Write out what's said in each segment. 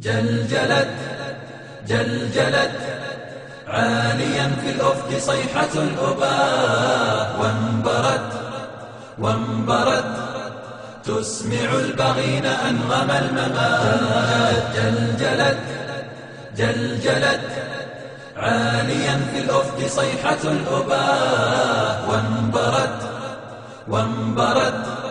جلجلت جلجلت. عاليا في الأفق صيحة الأباء وانبرت وانبرت. تسمع البغين أنغم الممات. جلجلت جلجلت. عاليا في الأفق صيحة الأباء وانبرت وانبرت.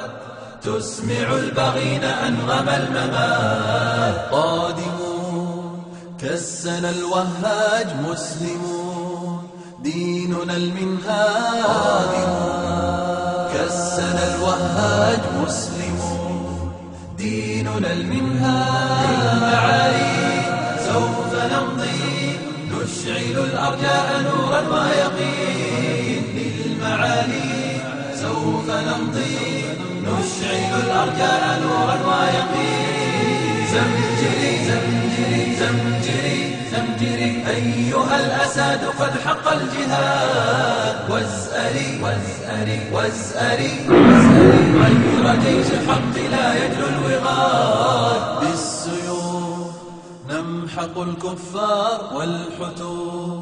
تسمع البغين أنغم الممات قادمون كالسنا الوهاج مسلمون. ديننا المنهاج. قادمون كالسنا الوهاج مسلمون. ديننا المنهاج. للمعالي سوف نمضي. نشعل الأرجاء نورا ويقين. للمعالي سوف نمضي نشعل الأرجاء نورا ويقين زمجري زمجري زمجري زمجري أيها الأساد قد حق الجهاد وازأري وازأري وازأري وازأري غير جيش الحق لا يجلو الوغاد بالسيوف نمحق الكفار والحتوف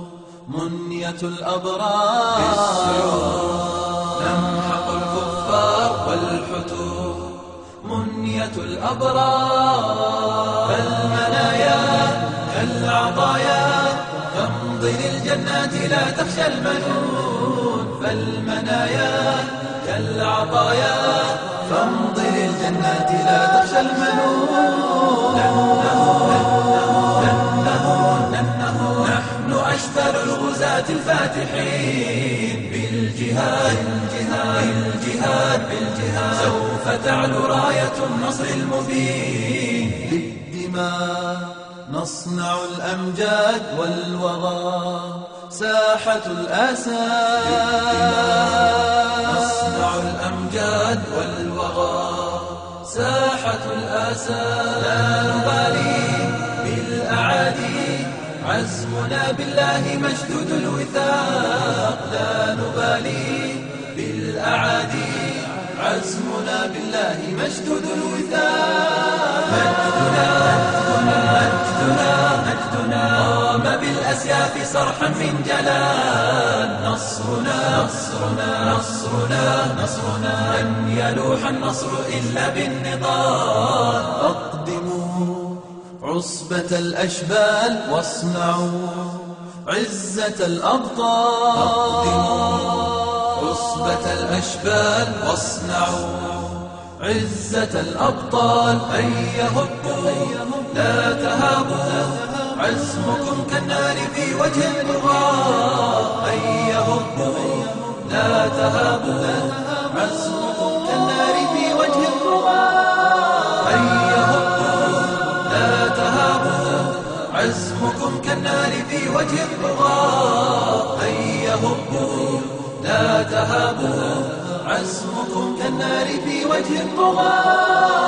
منية الأبرار الأبرار. فالمنايا كالعطايا فامضي للجنات لا تخشى المنون. فالمنايا كالعطايا. فامضي للجنات لا تخشى المنون. نحن الغزاة الفاتحين بالجهاد بالجهاد بالجهاد بالجهاد. سوف تعلو راية النصر المبين. بالدماء نصنع الأمجاد والوغى ساحة الأسى. نصنع الأمجاد والوغى ساحة الآسى. لا نبالي بالأعادي عزمنا بالله مشدود الوثاق. لا نبالي عزمنا بالله مشدود الوثاق. مجدنا مجدنا مجدنا قام بالأسياف صرحا من جلال. نصرنا نصرنا نصرنا نصرنا. لن يلوح النصر إلا بالنضال. أقدموا عصبة الأشبال واصنعوا عزة الأبطال. الأشبال واصنعوا عزة الأبطال هيا هبوا لا تهابوا عزمكم كالنار في وجه البغاء هيا هبوا لا تهابوا عزمكم كالنار في وجه البغاء هيا هبوا لا تهابوا عزمكم كالنار في وجه البغاء هيا هبوا لا عزمكم كالنار في وجه الطغاة.